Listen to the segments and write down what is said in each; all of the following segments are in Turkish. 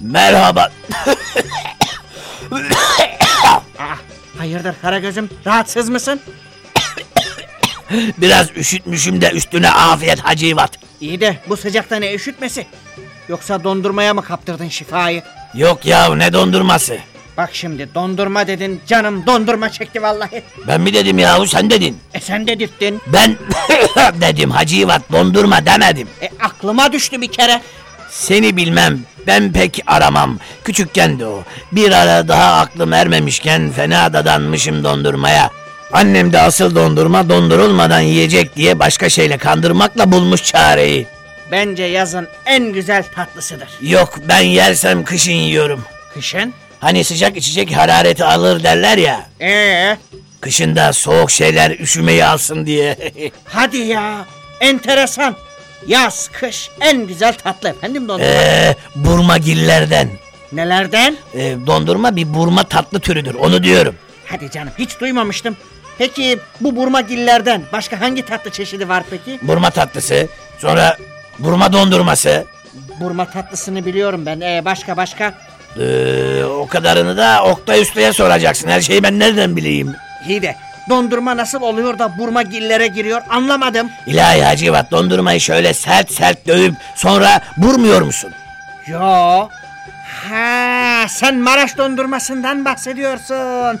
Merhaba. Hayırdır Karagöz'üm rahatsız mısın? Biraz üşütmüşüm de üstüne afiyet hacivat. İyi de bu sıcakta ne üşütmesi? Yoksa dondurmaya mı kaptırdın şifayı? Yok ya ne dondurması? Bak şimdi dondurma dedin canım dondurma çekti vallahi. Ben mi dedim yahu sen dedin. E sen dedirttin. Ben dedim hacivat dondurma demedim. E aklıma düştü bir kere. Seni bilmem ben pek aramam. Küçükken de o. Bir ara daha aklım ermemişken fena dadanmışım dondurmaya. Annem de asıl dondurma dondurulmadan yiyecek diye başka şeyle kandırmakla bulmuş çareyi. Bence yazın en güzel tatlısıdır. Yok ben yersem kışın yiyorum. Kışın? Hani sıcak içecek harareti alır derler ya. Ee, Kışında soğuk şeyler üşümeyi alsın diye. hadi ya. Enteresan. Yaz, kış en güzel tatlı efendim dondurma. Eee burmagillerden. Nelerden? Ee, dondurma bir burma tatlı türüdür onu diyorum. Hadi canım hiç duymamıştım. Peki bu burmagillerden başka hangi tatlı çeşidi var peki? Burma tatlısı, sonra burma dondurması. Burma tatlısını biliyorum ben. Ee, başka başka? Ee, o kadarını da Oktay Usta'ya soracaksın. Her şeyi ben nereden bileyim? İyi de dondurma nasıl oluyor da burmagillere giriyor anlamadım. İlahi Hacivat dondurmayı şöyle sert sert dövüp sonra vurmuyor musun? Yo. Ha, sen Maraş dondurmasından bahsediyorsun.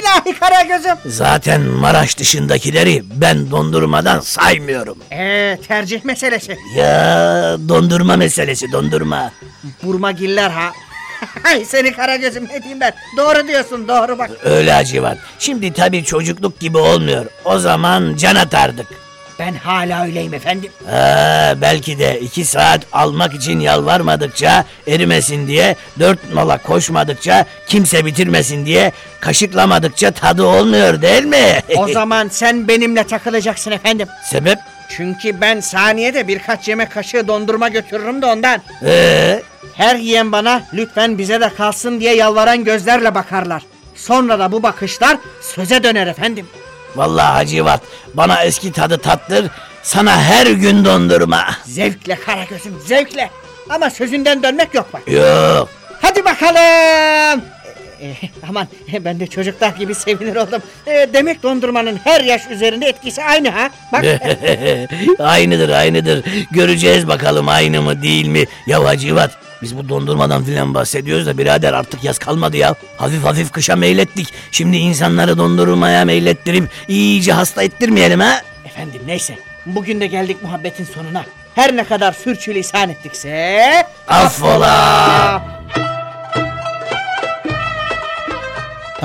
İlahi Karagöz'üm. Zaten Maraş dışındakileri ben dondurmadan saymıyorum. Ee, tercih meselesi. Ya dondurma meselesi dondurma. Burmagiller ha. Hay seni Karagöz'üm ne diyeyim ben. Doğru diyorsun doğru bak. Öyle Hacivat. Şimdi tabii çocukluk gibi olmuyor. O zaman can atardık. Ben hala öyleyim efendim. Ha, belki de iki saat almak için yalvarmadıkça erimesin diye dört nala koşmadıkça kimse bitirmesin diye kaşıklamadıkça tadı olmuyor değil mi? O zaman sen benimle takılacaksın efendim. Sebep? Çünkü ben saniyede birkaç yemek kaşığı dondurma götürürüm de ondan. Ee, Her yiyen bana lütfen bize de kalsın diye yalvaran gözlerle bakarlar. Sonra da bu bakışlar söze döner efendim. vallahi Hacivat bana eski tadı tattır sana her gün dondurma. Zevkle Karagöz'üm zevkle. Ama sözünden dönmek yok bak. Yok. Hadi bakalım. E, e, aman ben de çocuklar gibi sevinir oldum. E, demek dondurmanın her yaş üzerinde etkisi aynı ha. Bak aynıdır aynıdır. Göreceğiz bakalım aynı mı değil mi? Ya Hacivat biz bu dondurmadan filan bahsediyoruz da birader artık yaz kalmadı ya. Hafif hafif kışa meylettik. Şimdi insanları dondurmaya meylettirip iyice hasta ettirmeyelim ha. efendim neyse. Bugün de geldik muhabbetin sonuna. Her ne kadar sürçülisan ettikse... Affola.